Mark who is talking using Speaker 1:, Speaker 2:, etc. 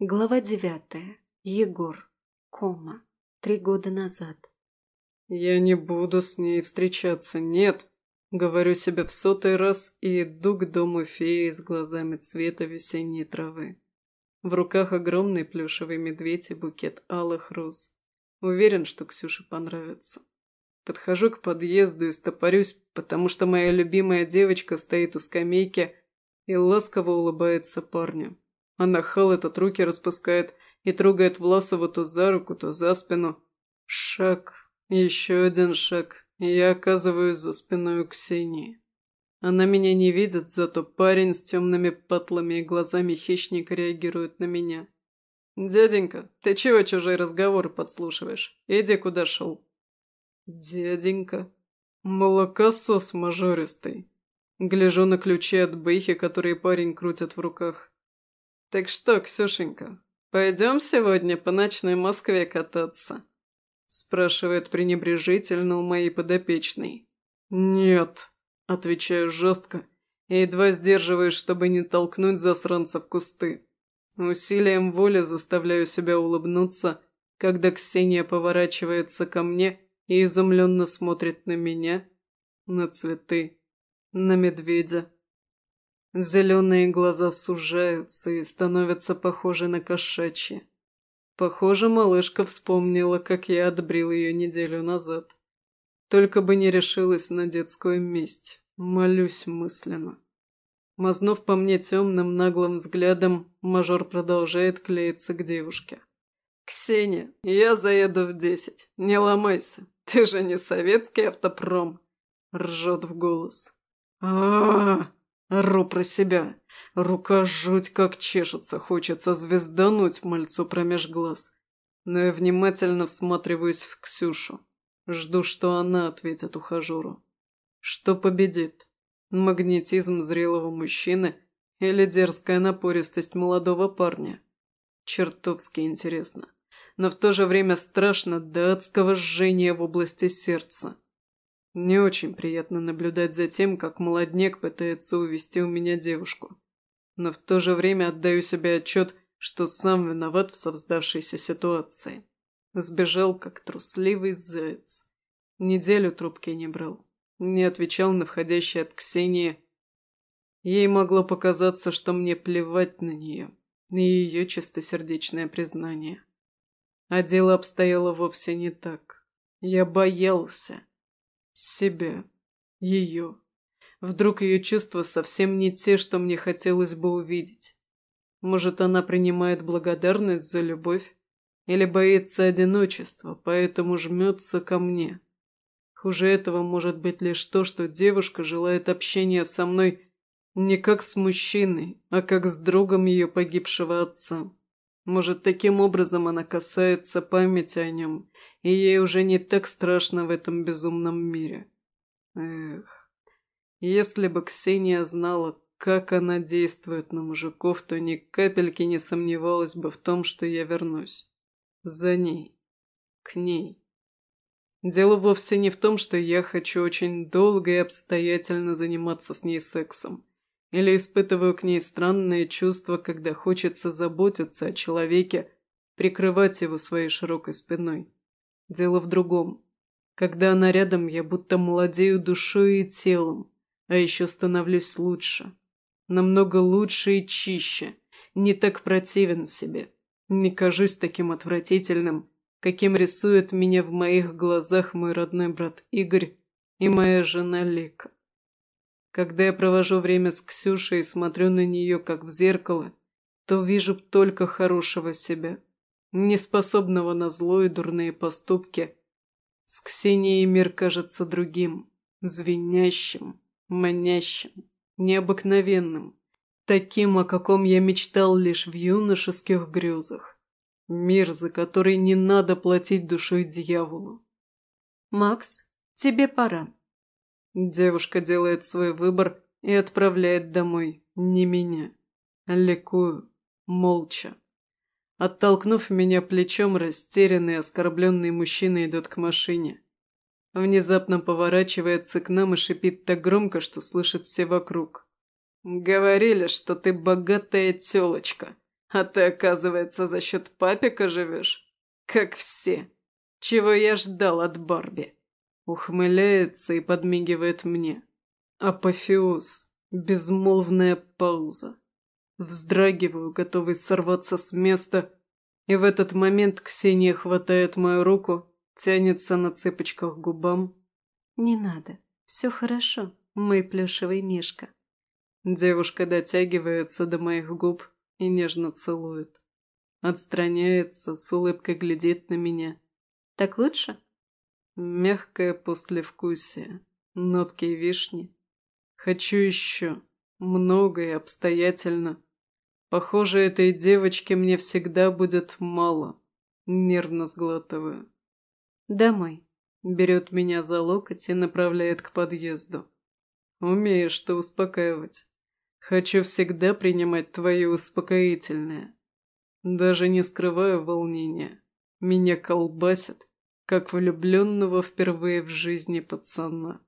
Speaker 1: Глава девятая. Егор. Кома. Три года назад.
Speaker 2: «Я не буду с ней встречаться, нет!» Говорю себе в сотый раз и иду к дому феи с глазами цвета весенней травы. В руках огромный плюшевый медведь и букет алых роз. Уверен, что Ксюше понравится. Подхожу к подъезду и стопорюсь, потому что моя любимая девочка стоит у скамейки и ласково улыбается парню. А нахал этот руки распускает и трогает Власова то за руку, то за спину. Шаг, еще один шаг, и я оказываюсь за спиной у Ксении. Она меня не видит, зато парень с темными патлами и глазами хищника реагирует на меня. «Дяденька, ты чего чужие разговоры подслушиваешь? Иди куда шел». «Дяденька, молокосос мажористый». Гляжу на ключи от бэхи, которые парень крутит в руках. «Так что, Ксюшенька, пойдем сегодня по ночной Москве кататься?» спрашивает пренебрежительно у моей подопечной. «Нет», – отвечаю жестко и едва сдерживаюсь, чтобы не толкнуть засранца в кусты. Усилием воли заставляю себя улыбнуться, когда Ксения поворачивается ко мне и изумленно смотрит на меня, на цветы, на медведя. Зеленые глаза сужаются и становятся похожи на кошачьи. Похоже, малышка вспомнила, как я отбрил ее неделю назад. Только бы не решилась на детскую месть. Молюсь мысленно. Мазнув по мне темным наглым взглядом, мажор продолжает клеиться к девушке. «Ксения, я заеду в десять. Не ломайся. Ты же не советский автопром!» Ржет в голос. а, -а, -а Ру про себя. Рука жуть как чешется, хочется звездануть мальцу промеж глаз. Но я внимательно всматриваюсь в Ксюшу. Жду, что она ответит ухажеру. Что победит? Магнетизм зрелого мужчины или дерзкая напористость молодого парня? Чертовски интересно. Но в то же время страшно до адского жжения в области сердца. Не очень приятно наблюдать за тем, как молодняк пытается увести у меня девушку. Но в то же время отдаю себе отчет, что сам виноват в создавшейся ситуации. Сбежал, как трусливый заяц. Неделю трубки не брал. Не отвечал на входящие от Ксении. Ей могло показаться, что мне плевать на нее и ее чистосердечное признание. А дело обстояло вовсе не так. Я боялся себя, ее. Вдруг ее чувства совсем не те, что мне хотелось бы увидеть. Может, она принимает благодарность за любовь или боится одиночества, поэтому жмется ко мне. Хуже этого может быть лишь то, что девушка желает общения со мной не как с мужчиной, а как с другом ее погибшего отца. Может, таким образом она касается памяти о нем, и ей уже не так страшно в этом безумном мире. Эх, если бы Ксения знала, как она действует на мужиков, то ни капельки не сомневалась бы в том, что я вернусь. За ней. К ней. Дело вовсе не в том, что я хочу очень долго и обстоятельно заниматься с ней сексом. Или испытываю к ней странные чувства, когда хочется заботиться о человеке, прикрывать его своей широкой спиной. Дело в другом. Когда она рядом, я будто молодею душой и телом, а еще становлюсь лучше. Намного лучше и чище, не так противен себе, не кажусь таким отвратительным, каким рисует меня в моих глазах мой родной брат Игорь и моя жена Лика. Когда я провожу время с Ксюшей и смотрю на нее, как в зеркало, то вижу только хорошего себя, неспособного на зло и дурные поступки. С Ксенией мир кажется другим, звенящим, манящим, необыкновенным, таким, о каком я мечтал лишь в юношеских грезах. Мир, за который не надо платить душой дьяволу.
Speaker 1: «Макс, тебе пора»,
Speaker 2: Девушка делает свой выбор и отправляет домой не меня. Ликую, молча. Оттолкнув меня плечом, растерянный, оскорбленный мужчина идет к машине. Внезапно поворачивается к нам и шипит так громко, что слышат все вокруг. «Говорили, что ты богатая телочка. А ты, оказывается, за счет папика живешь? Как все. Чего я ждал от Барби?» Ухмыляется и подмигивает мне. Апофеоз. Безмолвная пауза. Вздрагиваю, готовый сорваться с места, и в этот момент Ксения хватает мою руку, тянется на цыпочках к губам.
Speaker 1: «Не надо. Все хорошо, мой плюшевый мишка».
Speaker 2: Девушка дотягивается до моих губ и нежно целует. Отстраняется, с улыбкой глядит на меня.
Speaker 1: «Так лучше?»
Speaker 2: Мягкое послевкусие, нотки вишни. Хочу еще, много и обстоятельно. Похоже, этой девочке мне всегда будет мало. Нервно сглатываю.
Speaker 1: «Домой», —
Speaker 2: берет меня за локоть и направляет к подъезду. «Умеешь ты успокаивать. Хочу всегда принимать твое успокоительное. Даже не скрываю волнения. Меня колбасит, как влюбленного впервые в жизни пацана.